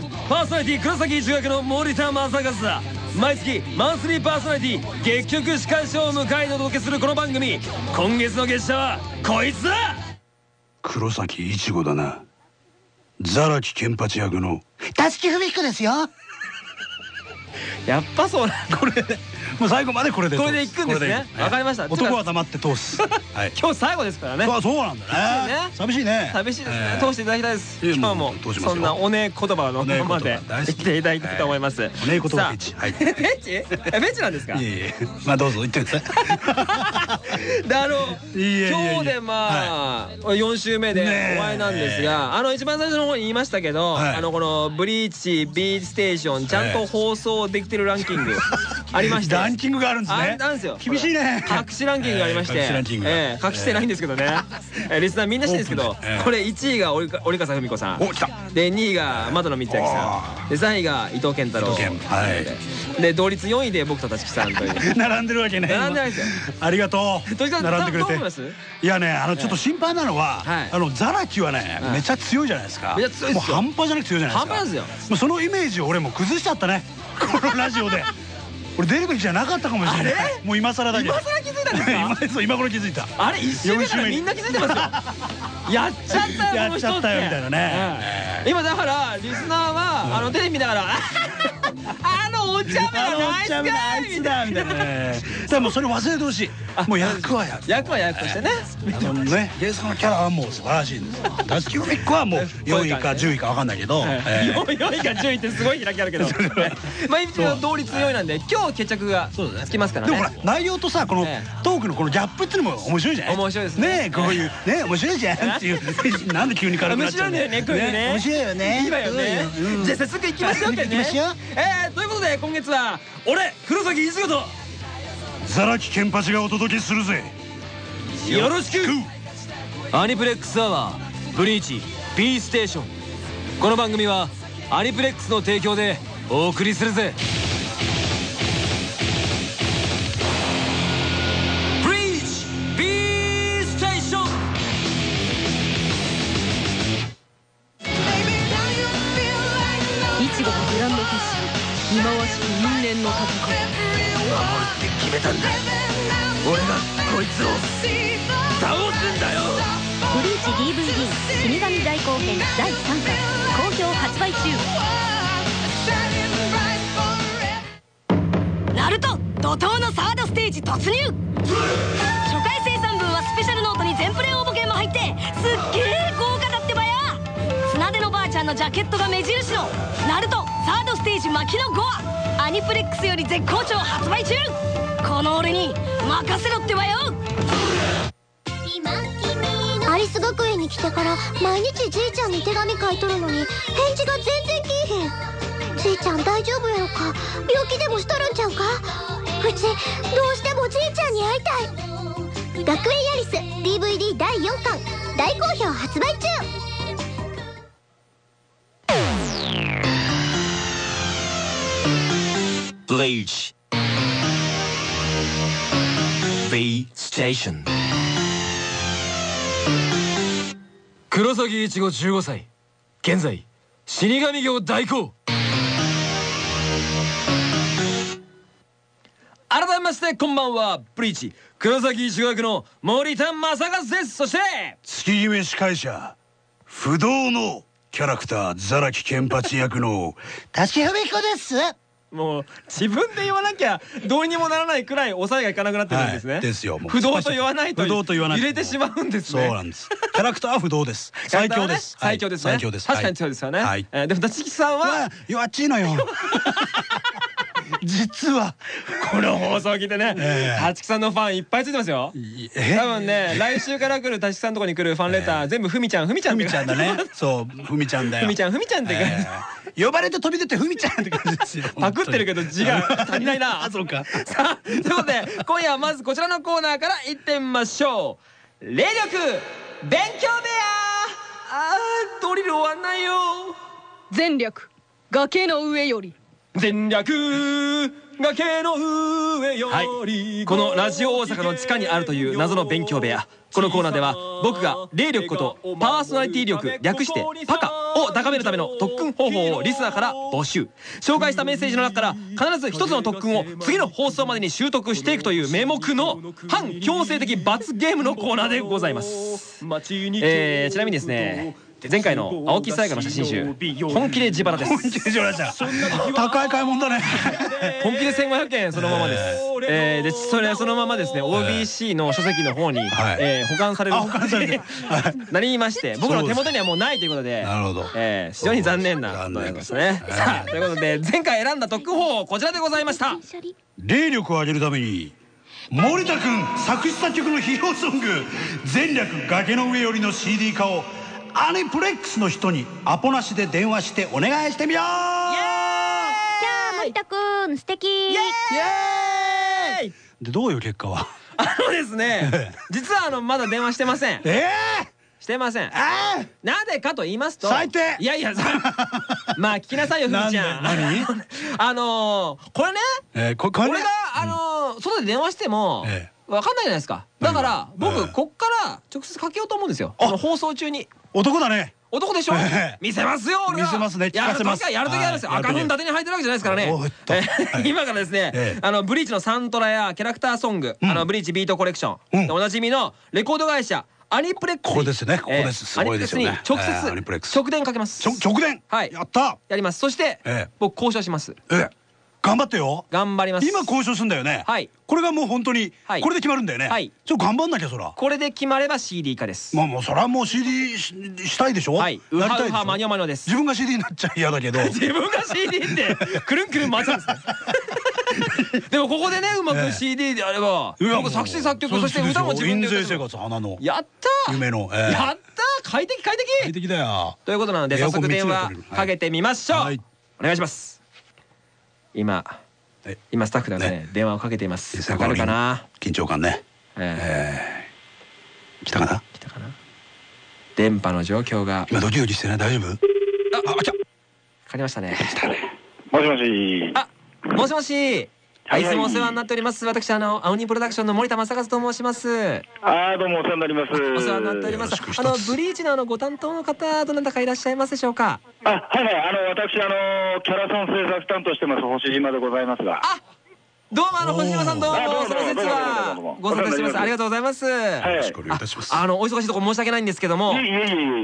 ンパーソナリティ黒崎一学の森田正和。だ毎月マンスリーパーソナリティ結局司会者を迎えお届けするこの番組。今月の月謝はこいつだ！黒崎一護だな。ザラキケンパチ役の。立木文彦ですよ。やっぱそうこれで もう最後までこれでこれでいくんですね。わかりました。男は黙って通す。はい。今日最後ですからね。あそうなんだね。寂しいね。寂しいですね。通していただきたいです。今日もそんなおね言葉のままで生き。ていただきたいと思います。おね言葉フェチはい。フェ チ？フェチなんですか？いえいえ。まあどうぞ。言ってください。であの今日でまあ4週目でお会いなんですがあの一番最初の方に言いましたけどあのこのブリーチ B ステーションちゃんと放送できてるランキングありましてランキングがあるんですね。あるんですよ。厳しいね。隠しランキングがありまして。え隠してないんですけどね。リスナーみんな知ってるんですけどこれ1位が折笠文子さん。で2位が窓野光明さん。で3位が伊藤健太郎。で同率4位で僕と立木さんという。並んでるわけね並んでないですよ。ありがとう。並んでくれて。いやねあのちょっと心配なのはあのザラキはねめちゃ強いじゃないですか。いですよ。半端じゃなく強いじゃないですか。半端ですよ。もうそのイメージを俺も崩しちゃったね。このラジオで俺出るべきじゃなかったかもしれない。もう今更だけど。今更気づいたんですか？今頃気づいた。あれ？一周目？からみんな気づいてますよ。やっちゃったよやっちゃったよみたいなね。今だからリスナーはあのテレビ見ながらあの お茶目のあいつだみたいな。ねでもそれ忘れてほしい。もう役は役役は役としてね。あのね。ゲストのキャラはもう素晴らしいんですよ。立木文子はもう4位か10位か分かんないけど。4位か10位ってすごい開きあるけど。まあ一応同率4位なんで今日決着がつきますからね。でもほら内容とさこのトークのこのギャップっていうのも面白いじゃない？面白いですね。こういうね 面白いじゃんっていう。なんで急に軽くなっちゃう面白いんだよね。こういうね面白いよね。いいわよね。じゃあ早速いきましょうかね。いきましょうえということで今月は俺黒崎一護とザラキケンパチがお届けするぜ。よろしくアニプレックスアワーブリーチ B ステーション。この番組はアニプレックスの提供でお送りするぜの戦い守るって決めたんだ。俺がこいつを倒すんだよ。ブリーチ DVD 死神大後編第3巻好評発売中。ナルト怒涛のサードステージ突入。初回生産分はスペシャルノートに全プレ応募券も入ってすっげえ豪華のジャケットが目印のナルトサードステージ巻きの5話アニプレックスより絶好調発売中。この俺に任せろってばよ。アリス学園に来てから毎日じいちゃんに手紙書いとるのに返事が全然きいへん。じいちゃん大丈夫やろか？病気でもしとるんちゃうか？うちどうしてもじいちゃんに会いたい。学園ヤリス DVD 第4巻大好評発売中。Bleach. B ステーション黒崎一護15歳。現在死神業代行。改めましてこんばんは。ブリーチ。黒崎一護役の森田正和です。そして月姫司会者。不動のキャラクターザラキケンパチ役の。立木文彦ですもう自分で言わなきゃどうにもならないくらい抑えがいかなくなってるんですね、はい。ですよ。不動と言わないと不動と言わない。入れてしまうんですね。そうなんです。キャラクターは不動です。最強です。最強ですね。最強です。確かに強いですよね。はい。えーでも立木さんは弱っちいのよ 実はこの放送を聞いてねええ。立木さんのファンいっぱいついてますよ。え。多分ね来週から来る立木さんのとこに来るファンレター全部ふみちゃんふみちゃんふみちゃんだね。そうふみちゃんだよ。ふみちゃんふみちゃんって呼ばれて飛び出てふみちゃんって感じですよ。パクってるけど字が足りないな。あ そうか。さあということで今夜はまずこちらのコーナーから行ってみましょう。霊力勉強部屋。あードリル終わんないよ。全略崖の上より全略崖の上より、このラジオ大阪の地下にあるという謎の勉強部屋。このコーナーでは僕が霊力ことパーソナリティ力略してパカを高めるための特訓方法をリスナーから募集。紹介したメッセージの中から必ず一つの特訓を次の放送までに習得していくという名目の反強制的罰ゲームのコーナーでございます、えー、ちなみにですね前回の青木さやかの写真集。本気で自腹です。高い買い物だね。本気で1500円そのままです。えでそれそのままですね OBC の書籍の方にえ保管される。なりまして僕の手元にはもうないということでなるほど。え非常に残念なことですね。さあということで前回選んだ特訓法こちらでございました。霊力を上げるために森田君作詞作曲のヒーローソング「全略崖の上より」の CD 化をアニプレックスの人にアポなしで電話してお願いしてみようイエーイじゃあ森田くん素敵イエーイでどういう結果は？あのですね 実はあのまだ電話してませんええしてません。なぜかと言いますと。最低。いやいや、まあ聞きなさいよ、ふみちゃん。何？あのこれね。えこれがあの外で電話しても。わかんないじゃないですか。だから僕こっから直接かけようと思うんですよ。放送中に。男だね。男でしょ？見せますよ俺見せますね。やるときはやるときはですよ。赤粉伊達に入ってるわけじゃないですからね。今からですねあのブリーチのサントラやキャラクターソングあのブリーチビートコレクションおなじみのレコード会社アニプレックスここですねここですすごいですよね直接直電かけます直電はいやったやりますそして僕交渉しますえ頑張ってよ。頑張ります。今交渉すんだよね。はい。これがもう本当にこれで決まるんだよね。はい。ちょっと頑張んなきゃそら。これで決まれば CD 化です。まあもうそれはもう CD したいでしょはい。ウハウハマニョマニョです自分が CD になっちゃ嫌だけど自分が CD ってくるんくるん回っちゃうんですねでもここでねうまく CD であれば僕作詞作曲そして歌も自分で生活花のやった夢のやった快適快適快適だよということなので早速電話かけてみましょうお願いします今今スタッフがね電話をかけています。わかるかな？緊張感ね。ええ来たかな？来たかな？電波の状況が。今ドキドキしてない？大丈夫？ああ来た。かかりましたね。もしもし。あもしもしいつもお世話になっております。私あの青鬼プロダクションの森田正和と申します。ああどうもお世話になります。お世話になっております。あのブリーチのあのご担当の方どなたかいらっしゃいますでしょうか？あはいはいあの私あのキャラソン制作担当してます星島でございますが。あどうもあの星島さんどうもその節はご参加してますありがとうございます。よろしくお願いいたします。あのお忙しいところ申し訳ないんですけども、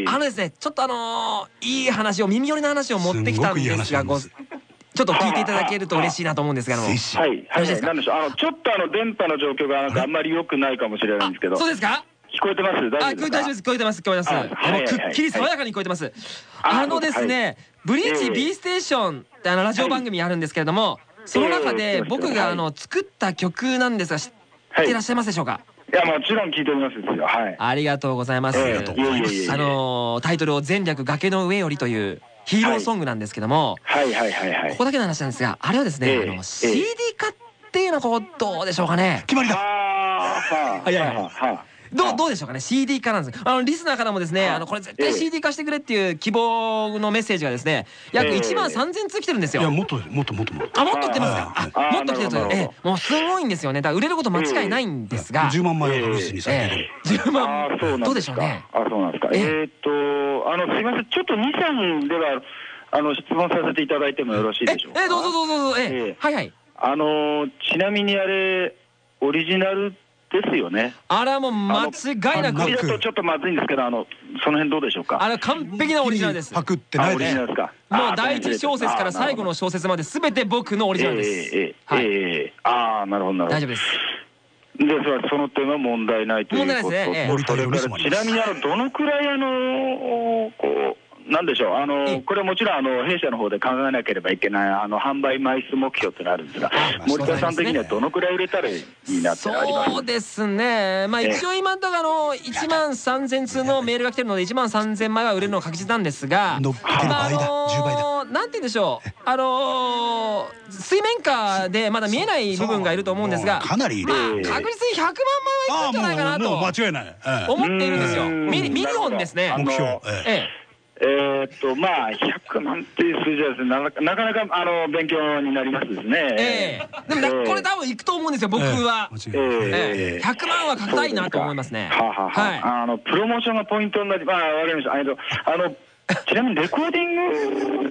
あのですねちょっとあのいい話を耳寄りな話を持ってきたんですがごちょっと聞いていただけると嬉しいなと思うんですけども。はい、はい、なんでしょう？あの、ちょっとあの、電波の状況がなんかあんまり良くないかもしれないんですけど。そうですか聞こえてます？大丈夫です聞こえてます聞こえてますあのくっきり爽やかに聞こえてます。あのですねブリーチ B ステーションってあのラジオ番組あるんですけれどもその中で僕があの作った曲なんですが知ってらっしゃいますでしょうか？いやもちろん聞いておりますよ。はい。ありがとうございます。あのタイトルを前略崖の上よりというヒーローソングなんですけども、はい。はいはいはい。ここだけの話なんですが、あれはですね、あの CD 化っていうのはどうでしょうかね？決まりだ。はいはいはい。どうどうでしょうかね？CD 化なんです。あのリスナーからもですねあのこれ絶対 CD 化してくれっていう希望のメッセージがですね約1万3000通来てるんですよ。いやもっともっともっともっと。あもっと来てますか？あもっと来てるとええ。もうすごいんですよね。だから売れること間違いないんですが。10万枚をリスにされてる。10万どうでしょうね？あそうなんですか。えっとあのすいませんちょっと23ではあの質問させていただいてもよろしいでしょうか？え、どうぞどうぞどうぞ。え、はいはい。あのちなみにあれオリジナルですよね。あれはもう間違いなく。だとちょっとまずいんですけど、あのその辺どうでしょうか？あれ完璧なオリジナルです。パクってないです。もう第一小説から最後の小説まですべて僕のオリジナルです。ええええああなるほどなるほど。大丈夫です。でその点は問題ないということ。ね。それからちなみにあのどのくらいあのこう。なんでしょう、あのこれはもちろんあの弊社の方で考えなければいけないあの販売枚数目標ってなるんですが、森田さん的にはどのくらい売れたらいいなってあります？そうですね、まあ、一応今、だからあの1万3000通のメールが来てるので、1万3000枚は売れるのは確実なんですが、まあ、あのなんて言うんでしょう、あの水面下でまだ見えない部分がいると思うんですが、か。なり、まあ、確実に100万枚はいくんじゃないかなと間違いない。思っているんですよ。ミリオンですね。目標。えええー、っとまあ100万っていう数字はですねななかなかあの勉強になりますですね。ええ。ー、でも、えー、これ多分いくと思うんですよ僕は。えー、えー、100万はかけたいなと思いますね。ははは、はい、あのプロモーションがポイントになりまあわかりました。あのあのちなみにレコーディン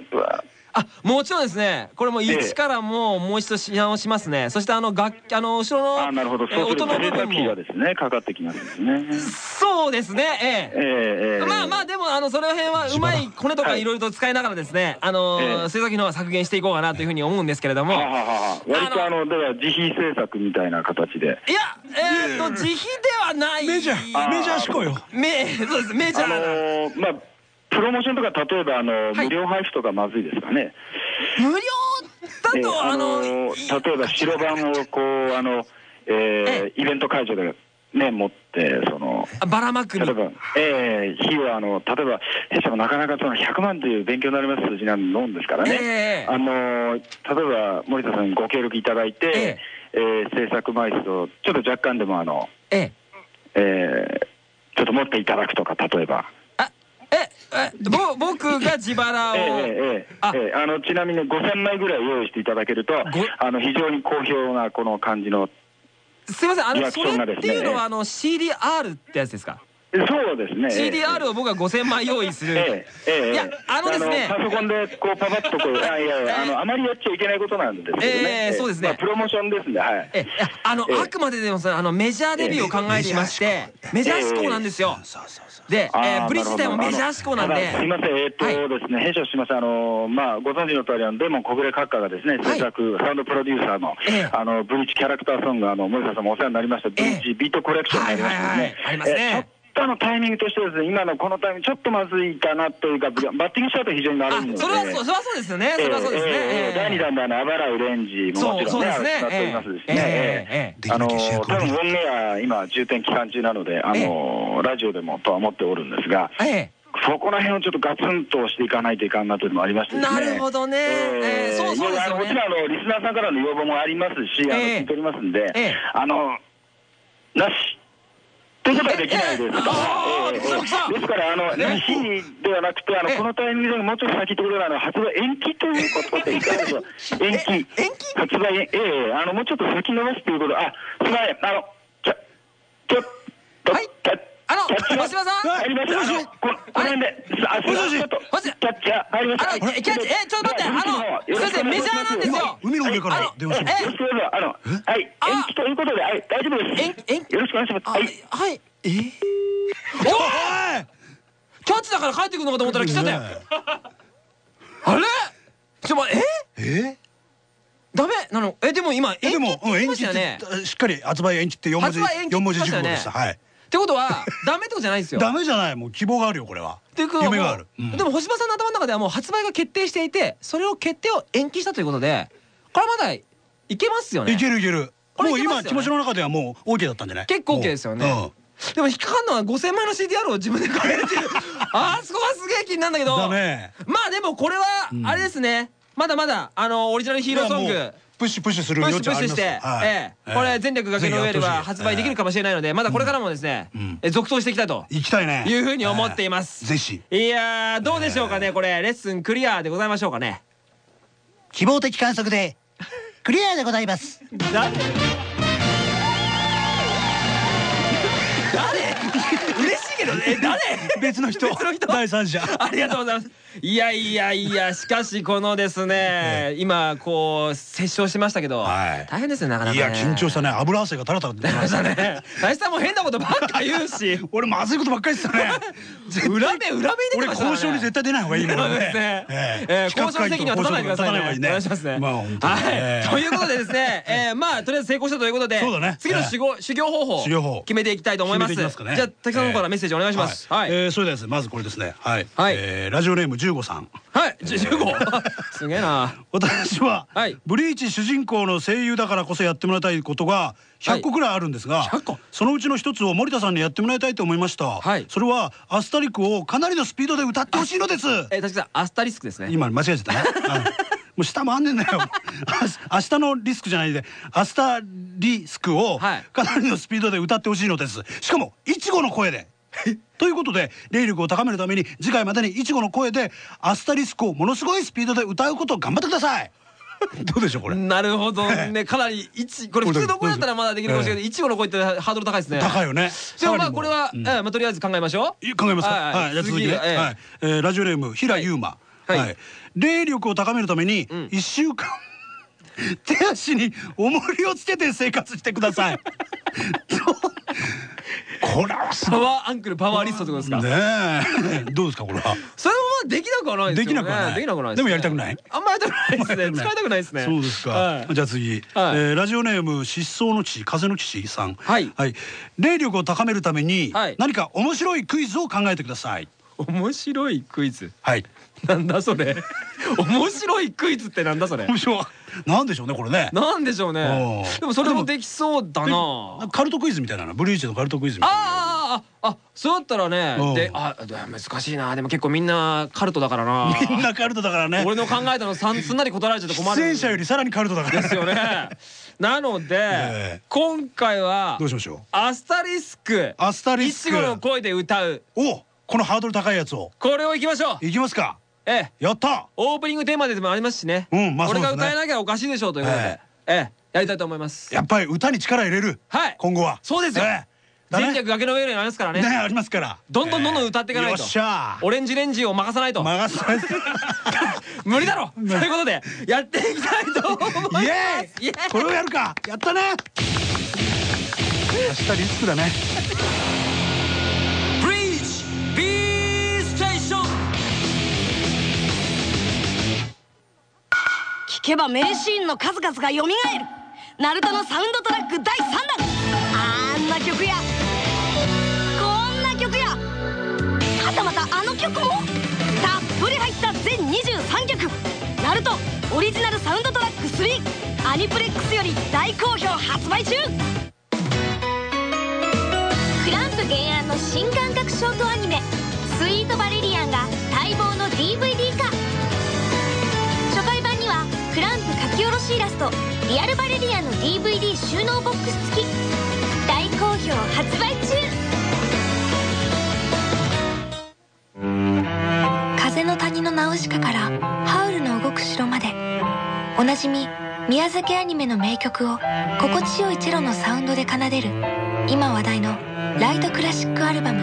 グはあもちろんですね。これも一からもうもう一度し直しますね。そしてあの楽あの後ろのあなるほど。そう音の部分も。がですねかかってきますね。そうですね。ええ。ええまあまあでもあのその辺はうまい骨とかい。ろいろと使いながらですねあの制作費の方は削減していこうかなというふうに思うんですけれども。割とあのだから自費制作みたいな形で。いやえっと自費ではない。メジャーメジャー志向よ。メそうです。メジャーまあプロモーションとか例えばあの、無料配布とかまずいですかね。無料だと、あの例えば白番をこうあの、えー、イベント会場でね、持って、その、ばらまく例えば、ええー、費用は、あの、例えば、弊社もなかなかその100万という勉強になります数字なんのんですからね、えー、あの、例えば、森田さんにご協力いただいて、えー、えー、制作枚数を、ちょっと若干でも、あの、えー、えー、ちょっと持っていただくとか、例えば。えぼ僕が自腹を、ええええあ。えあのちなみに5000枚ぐらい用意していただけるとあの非常に好評なこの感じのすいませんあのそれっていうのはあの CDR ってやつですか？そうですね。CDR を僕は5000枚用意する。ええ、いや、あのですね。パソコンでこうパパッとこう、あいやいや、あの、あまりやっちゃいけないことなんですけどね。ええ、そうですね。プロモーションですね、はい。え、あの、あくまででもさ、あの、メジャーデビューを考えていまして、メジャー志向なんですよ。で、えブリッジ自体もメジャー志向なんで。すみません、えっとですね、弊社します、あの、まあ、ご存知の通り、あの、デーモン小暮閣下がですね、制作、サウンドプロデューサーの、あの、ブリッジキャラクターソング、あの、森田さんもお世話になりました、ブリッジビートコレクションになりましたね。ありますね。とのタイミングとしてですね、今のこのタイミング、ちょっとまずいかなというか、バッティングショート非常に悪いので、それはそうそれはそうですよね、それはそうですね。第2弾であの、あばらうレンジももちろんね、使っておりますしね。あの、多分オンエア、今、重点期間中なので、あの、ラジオでもとは思っておるんですが、そこら辺をちょっとガツンとしていかないといかんなというのもありましてなるほどね。えそうそうですよね。もちろん、あの、リスナーさんからの要望もありますし、あの、聞いておりますんで、あの、なし。ということはできないですから、ですから、あの、らしいではなくて、あの、このタイミングでもうちょっと先ってことは、あの、発売延期ということでいかがでしょう。延期。延期？発売、ええあの、もうちょっと先延ばすということ、あ、すみません、あの、ちょ、ちょっと、はい、あの、小島さん入りました。この辺で、あ、すみません、ちょっと、キャッチャー入りました。あの、キャッチ、え、ちょっと待って、あの、すみません、メジャーなんですよ。海の上から電話します。よろしくどうぞ、あの、はい、延期ということで、はい、大丈夫です。延期？よろしくお願いします。はい。はい。え？おい！キャッチだから帰ってくるのかと思ったら来ちゃったよ。あれ？ちょまえ？え？ダメ？なの？えでも今延期って言いましたよね。しっかり発売延期って4文字4文字熟語でした。はいってことはダメってことじゃないですよ。ダメじゃない。もう希望があるよこれは。っていうこと夢がある。でも星葉さんの頭の中ではもう発売が決定していてそれを決定を延期したということでこれまだいけますよね。いけるいける。もう今気持ちの中ではもう OK だったんじゃない結構 OK ですよね。でも引っかかんのは5000枚の CDR を自分で買える っていうあそこはすげえ気になるんだけど。まあでもこれはあれですね。まだまだあのオリジナルヒーローソングプッシュプッシュする余地あります。プッシュして、ええ、これ全力崖の上では発売できるかもしれないのでまだこれからもですね、続投していきたいと。いきたいね。いうふうに思っています。ぜひ。いやどうでしょうかねこれレッスンクリアでございましょうかね。希望的観測でクリアでございますえ誰？別の人。別の人？第三者。ありがとうございます。いやいやいやしかしこのですね今こう折衝しましたけど大変ですねなかなかいや緊張したね。油汗がたらたら出ましたね。大志さんも変なことばっか言うし。俺まずいことばっかりしたね。裏目裏目俺交渉に絶対出ない方がいいね。交渉責任は取らないでくださいね。お願いしますね。はい。ということでですねまあとりあえず成功したということで次の修行方法決めていきたいと思います。じゃあ滝さんの方からメッセージお願いしますはいそれではまずこれですねはい。ラジオネーム十五さん。はい。十五 すげえな。私はブリーチ主人公の声優だからこそやってもらいたいことが100個くらいあるんですがそのうちの一つを森田さんにやってもらいたいと思いました。それはアスタリックをかなりのスピードで歌ってほしいのです。え確かアスタリスクですね。今間違えちゃったね もう下もあんねんだよ。明日のリスクじゃないでアスタリスクをかなりのスピードで歌ってほしいのです。しかもいちごの声で ということで霊力を高めるために次回までにいちごの声でアスタリスクをものすごいスピードで歌うことを頑張ってください。どうでしょうこれ？なるほどね。かなり一これ普通の子だったらまだできるかもしれないけどいちごの子ってハードル高いですね。高いよね。でもまあこれはまあとりあえず考えましょう。考えますか。はいじゃあ続きねはい。ラジオネーム平優馬。はい。霊力を高めるために1週間手足に重りをつけて生活してくださいこれはパワーアンクルパワーリストってことですか？ね どうですかこれは？それもまあできなくはないできなくはない？できなくないでもやりたくない？あんまやりたくないですね。使いたくないですねそうですか。じゃあ次。ラジオネーム失踪の騎士風の騎士さん。はい。霊力を高めるために何か面白いクイズを考えてください面白いクイズ。はい。なんだそれ。面白いクイズってなんだそれ。面白い。なんでしょうねこれね。なんでしょうね。でもそれもできそうだな。カルトクイズみたいなブリーチのカルトクイズみたいなあああそうだったらね。であ難しいな。でも結構みんなカルトだからな。みんなカルトだからね。俺の考えたの すんなり答えられちゃって困る。出演者よりさらにカルトだから。ですよね。なので今回はどうしましょう？アスタリスク。アスタリスク。いちごの声で歌う。おこのハードル高いやつを。これをいきましょう。いきますか。ええ。やった。オープニングテーマでもありますしね。うんまあ俺が歌えなきゃおかしいでしょうということで。ええ。やりたいと思います。やっぱり歌に力入れる？はい。今後は。そうですよ。全略崖の上にありますからね。ねありますから。どんどんどんどん歌っていかないと。オレンジレンジを任さないと。任さない。無理だろ。ということでやっていきたいと思います。イエーイ。これをやるか。やったね。明日リスクだね聞けば名シーンの数々が蘇る。ナルトのサウンドトラック第3弾。あんな曲や。こんな曲や。はたまたあの曲も。たっぷり入った全23曲。ナルトオリジナルサウンドトラック3アニプレックスより大好評発売中。しイラスト「リアルバレリア」の DVD 収納ボックス付き。大好評発売中。風の谷のナウシカからハウルの動く城まで。おなじみ宮崎アニメの名曲を心地よいチェロのサウンドで奏でる今話題のライトクラシックアルバム。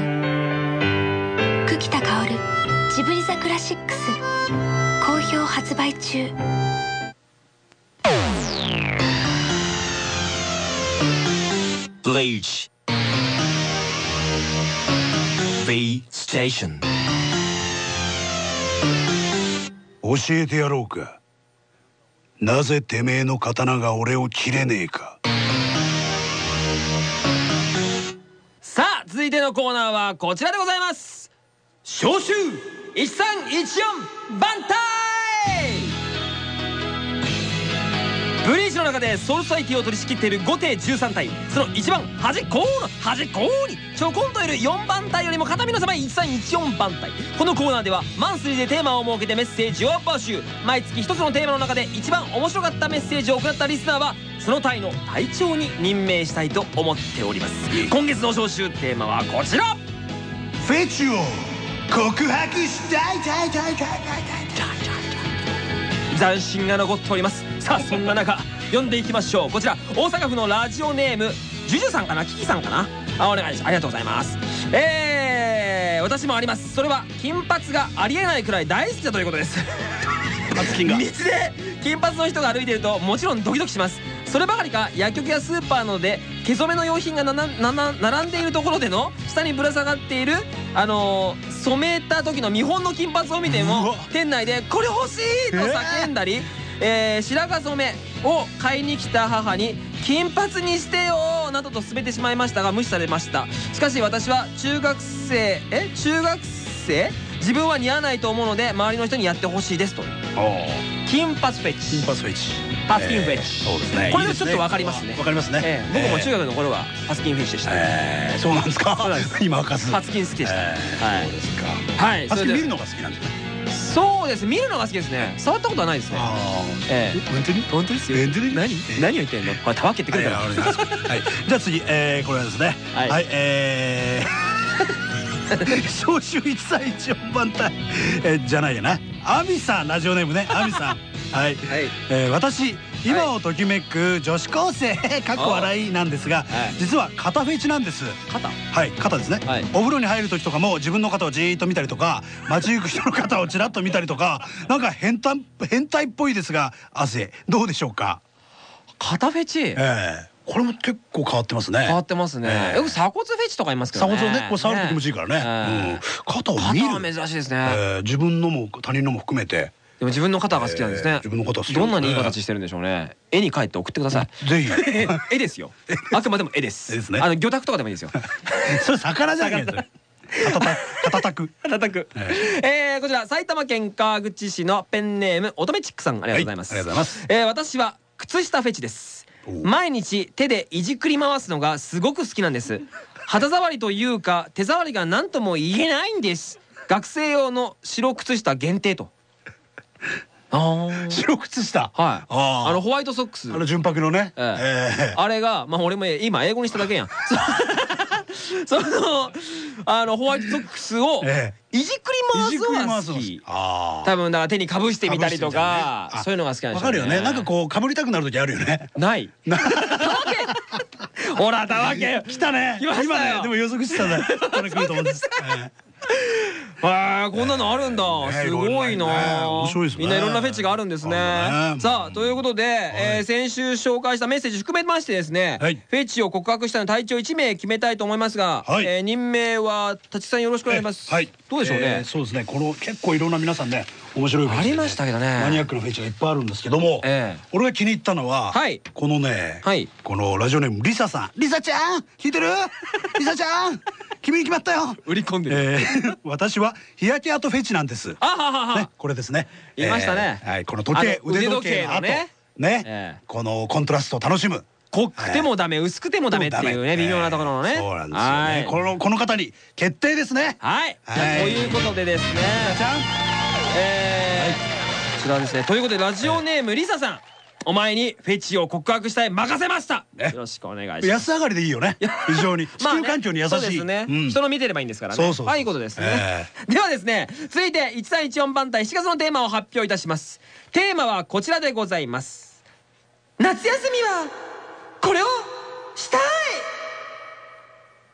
久喜田薫ジブリザクラシックス。好評発売中。Bleach. B Station. 教えてやろうか。なぜてめえの刀が俺を切れねえか。さあ続いてのコーナーはこちらでございます。召集1314番隊ブリーチの中でソウルサイティを取り仕切っている5艇13体。その一番端っこの端っこに。ちょこんといる4番隊よりも片身の狭い1314番隊このコーナーではマンスリーでテーマを設けてメッセージを募集毎月1つのテーマの中で一番面白かったメッセージを送ったリスナーはその隊の隊長に任命したいと思っております。今月の招集テーマはこちら。フェチを告白したいたいたいたいたいたい。斬新が残っておりますさあそんな中読んでいきましょう。こちら大阪府のラジオネームジュジュさんかなキキさんかな。あお願いします。ありがとうございます。えー、私もあります。それは金髪がありえないくらい大好きだということです。道で金髪の人が歩いてるともちろんドキドキします。そればかりか薬局やスーパーなどで毛染めの用品が並んでいるところでの下にぶら下がっているあのー、染めた時の見本の金髪を見ても店内で「これ欲しい!」と叫んだり、えー、白髪染めを買いに来た母に「金髪にしてよ!」などと勧めてしまいましたが無視されました。しかし私は中学生え？中学生？自分は似合わないと思うので周りの人にやってほしいですと。金髪フェチ。金髪フェチ。パスキンフェチ。そうですね。これでちょっとわかりますね。わかりますね。僕も中学の頃はパスキンフェチでした。そうなんですか？今わかずパスキン好きでした。はい。そうですか。はいパスキン見るのが好きなんですねそうです見るのが好きですね。触ったことはないですね。ええ。本当に？本当ですよ。何？何を言ってんの？これたわけってくるから。はいじゃあ次えこれはですね。はい。え召集 一歳一四番隊えじゃないやな。アミさんラジオネームね。アミさん。はい、え私今をときめく女子高生。かっこ笑いなんですが、実は肩フェチなんです。肩。はい肩ですね、お風呂に入る時とかも自分の肩をじーっと見たりとか街行く人の肩をちらっと見たりとかなんか変態変態っぽいですが汗どうでしょうか？肩フェチ？ええ。これも結構変わってますね。変わってますね。よく鎖骨フェチとかいますけどね。鎖骨ねこれ触ると気持ちいいからね。肩を見る。珍しいですね。自分のも他人のも含めてでも自分の肩が好きなんですね。自分の肩好き。どんなにいい形してるんでしょうね。絵に描いて送ってください。ぜひ。絵ですよ。あくまでも絵です。ですね。あの魚拓とかでもいいですよ。それ魚じゃないですか。肩たく。肩たく。えこちら埼玉県川口市のペンネーム乙女チックさんありがとうございます。ありがとうございます。え私は靴下フェチです。毎日手でいじくり回すのがすごく好きなんです。肌触りというか手触りが何とも言えないんです。学生用の白靴下限定と。白靴下。はい。あのホワイトソックス。あの純白のね。あれがまあ俺も今英語にしただけやん。そのあのホワイトソックスをいじくり回すのが好き。多分だから手にかぶしてみたりとかそういうのが好きなんですよね。わかるよね。なんかこうかぶりたくなる時あるよね。ないほらたわけ来たね今ねでも予測してたんだこれ来ると思うんですああこんなのあるんだ。すごいなみんないろんなフェチがあるんですね。さあということでえ先週紹介したメッセージ含めましてですねフェチを告白したの隊長1名決めたいと思いますが任命は立木さんよろしくお願いします。どうでしょうね。そうですね。この結構いろんな皆さんね面白いありましたけどね。マニアックなフェチがいっぱいあるんですけども俺が気に入ったのはこのねこのラジオネームリサさん。リサちゃん!聞いてる?リサちゃん!君に決まったよ!売り込んでる、えー、私は日焼け跡フェチなんです。あははは、ね、これですね。言いましたね、えー、はいこの時計腕時計のね。ね、えー、このコントラストを楽しむ。濃くてもダメ薄くてもダメっていうね微妙なところのね。そうなんですよね。このこの方に決定ですね。はい。ということでですねえこちらですねということでラジオネームリサさん。お前にフェチを告白したい任せました、よろしくお願いします。安上がりでいいよね。非常に。地球環境に優しい、そうですね、人の見てればいいんですからね。そうそうはいいことですね、ではですね続いて1314番隊7月のテーマを発表いたします。テーマはこちらでございます。夏休みはこれをしたい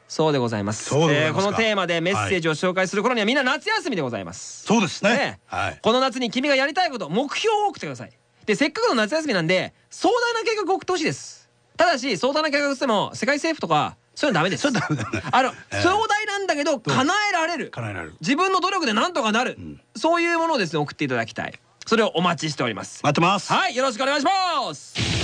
そうでございます。えー、このテーマでメッセージを紹介する頃にはみんな夏休みでございます。そうですね。はい、この夏に君がやりたいこと、目標を送ってください。でせっかくの夏休みなんで壮大な計画を送ってほしいですただし壮大な計画としても世界政府とかそういうのダメです。あの、壮大なんだけど叶えられる。叶えられる。自分の努力でなんとかなる。そういうものをですね送っていただきたい。それをお待ちしております。待ってます。はい、よろしくお願いします。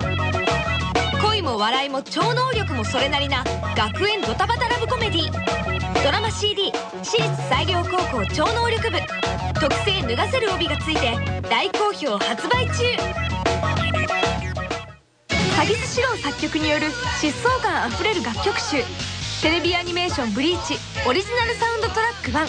も笑いも超能力もそれなりな学園ドタバタラブコメディドラマ CD 私立西陵高校超能力部。特製脱がせる帯がついて大好評発売中。鷺巣詩郎作曲による疾走感あふれる楽曲集。テレビアニメーション「ブリーチ」オリジナルサウンドトラック1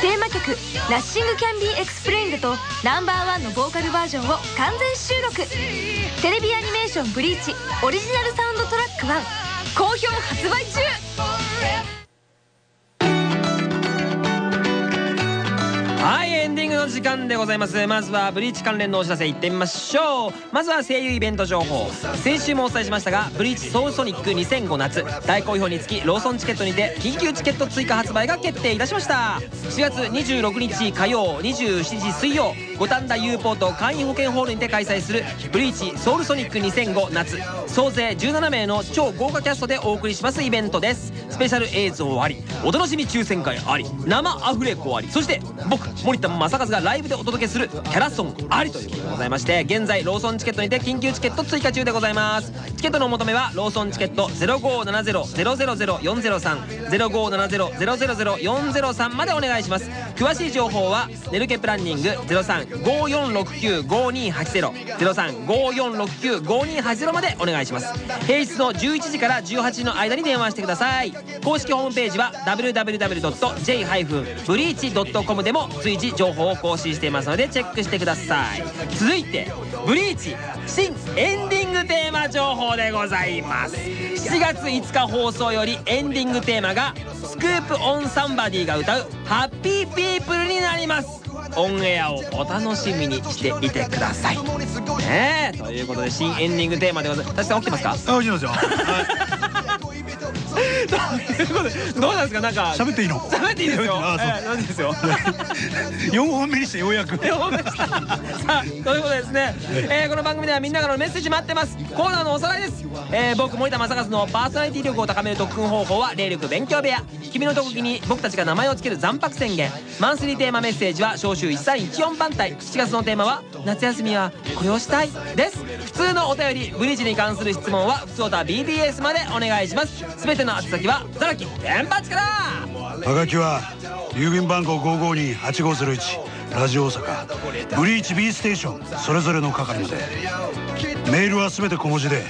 テーマ曲「 Nothing Can Be Explained」とナンバーワンのボーカルバージョンを完全収録。テレビアニメーション「ブリーチ」オリジナルサウンドトラック1好評発売中。はいエンディングの時間でございます。まずはブリーチ関連のお知らせいってみましょう。まずは声優イベント情報。先週もお伝えしましたがブリーチソウルソニック2005夏大好評につきローソンチケットにて緊急チケット追加発売が決定いたしました。4月26日火曜27時水曜五反田 U ポート会員保険ホールにて開催するブリーチソウルソニック2005夏。総勢17名の超豪華キャストでお送りしますイベントです。スペシャル映像ありお楽しみ抽選会あり生アフレコありそして僕森田正和がライブでお届けするキャラソンありということでございまして現在ローソンチケットにて緊急チケット追加中でございます。チケットのお求めはローソンチケット0570-000-403 0570-000-403までお願いします。詳しい情報はネルケプランニング03 0354695280までお願いします。平日の11時から18時の間に電話してください。公式ホームページは www.j-breach.com でも随時情報を更新していますのでチェックしてください。続いてブリーチ新エンディングテーマ情報でございます。7月5日放送よりエンディングテーマがスクープオンサンバディが歌うハッピーピープルになります。オンエアをお楽しみにしていてください。ねえということで新エンディングテーマでございます。確か起きてますか？あ起きてますよ どうなんですか？なんか喋っていいの？喋っていいですよ。なんですよ。4本目にしてようやく。4本目したさあということでですねえこの番組ではみんなからのメッセージ待ってます。コーナーのおさらいです。え僕森田正和のパーソナリティ力を高める特訓方法は霊力勉強部屋。君の特技に僕たちが名前を付ける残白宣言。マンスリーテーマメッセージは招集1314番隊。7月のテーマは夏休みはこれをしたい。です普通のお便りブリッジに関する質問は普通おた BBS までお願いします。すべての宛先はザラキ電波から。はがきは郵便番号5528501ラジオ大阪ブリーチ B ステーションそれぞれの係まで。メールはすべて小文字で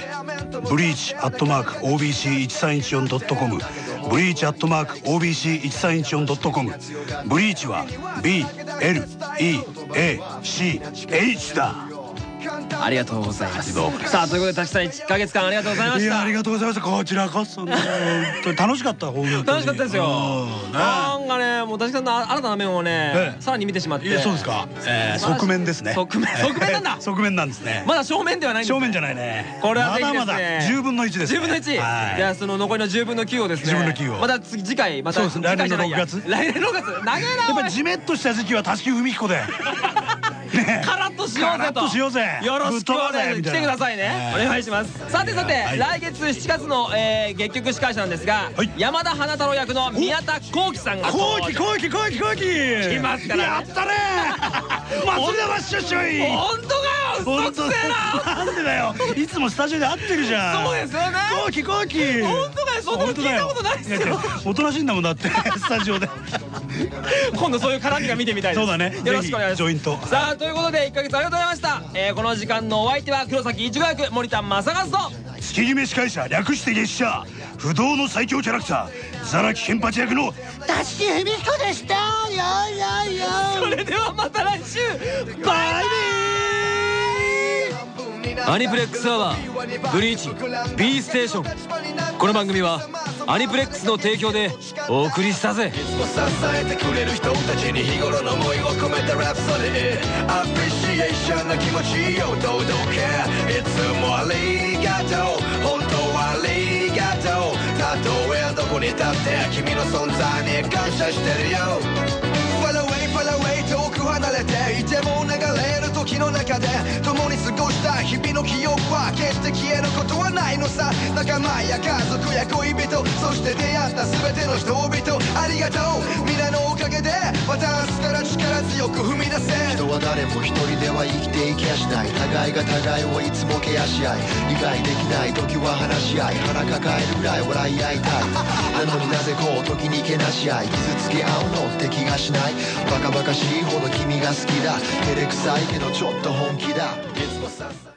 ブリーチアットマーク OBC1314.com ブリーチアットマーク OBC1314.com ブリーチは BLEACH だ。ありがとうございます。さあということでたくさん1か月間ありがとうございました。いやありがとうございました。こちらこそ楽しかった楽しかったですよなんかねもうたくさんの新たな面をねさらに見てしまって。そうですか。側面ですね。側面側面なんだ。側面なんですね。まだ正面ではない正面じゃないね。これはまだまだ10分の1です10分の1じゃあその残りの10分の9をですね。10分の9を。また次回また来年の6月。来年の6月。長いなやっぱりジメッとした時期はたすき文彦でカラッとしようぜと。しようぜ。よろしくお願いします。来てくださいね。お願いします。さてさて来月7月の月局司会者なんですが山田花太郎役の宮田幸喜さんが幸喜幸喜幸喜幸喜。来ますからやったね。祭りだわっしょっしょい本当かよ嘘くせえな。な。んでだよ。いつもスタジオで会ってるじゃん。そうですよね。幸喜幸喜本当かよ。そんなの聞いたことないですよ。おとなしいんだもんだって。スタジオで。今度そういう絡みが見てみたいです。そうだね。よろしくお願いします。ジョイント。さあということで1ヶ月ありがとうございました。えこの時間のお相手は黒崎一護役森田正和と。月決め司会者略して月謝。不動の最強キャラクターザラキケンパチ役の田敷文彦でした。よよよ。それではまた来週。バイビーアニプレックスアワーブリーチ B ステーション。この番組はアニプレックスの提供でお送りしたぜ。いつも支えてくれる人たちに日頃の思いを込めたラプソディアプリシエーションな気持ちを届けいつもありがとう本当はありがとうたとえどこに立って君の存在に感謝してるよ Far away, far away 遠く離れていても流れ時の中で共に過ごした日々の記憶は決して消えることはないのさ。仲間や家族や恋人そして出会った全ての人々ありがとう皆のおかげでまた明日から力強く踏み出せ。人は誰も一人では生きていけやしない。互いが互いをいつもケアし合い。理解できない時は話し合い。腹抱えるぐらい笑い合いたい。なのになぜこう時にけなし合い。傷つけ合うのって気がしない。バカバカしいほど君が好きだ。照れくさいけどちょっと本気だ。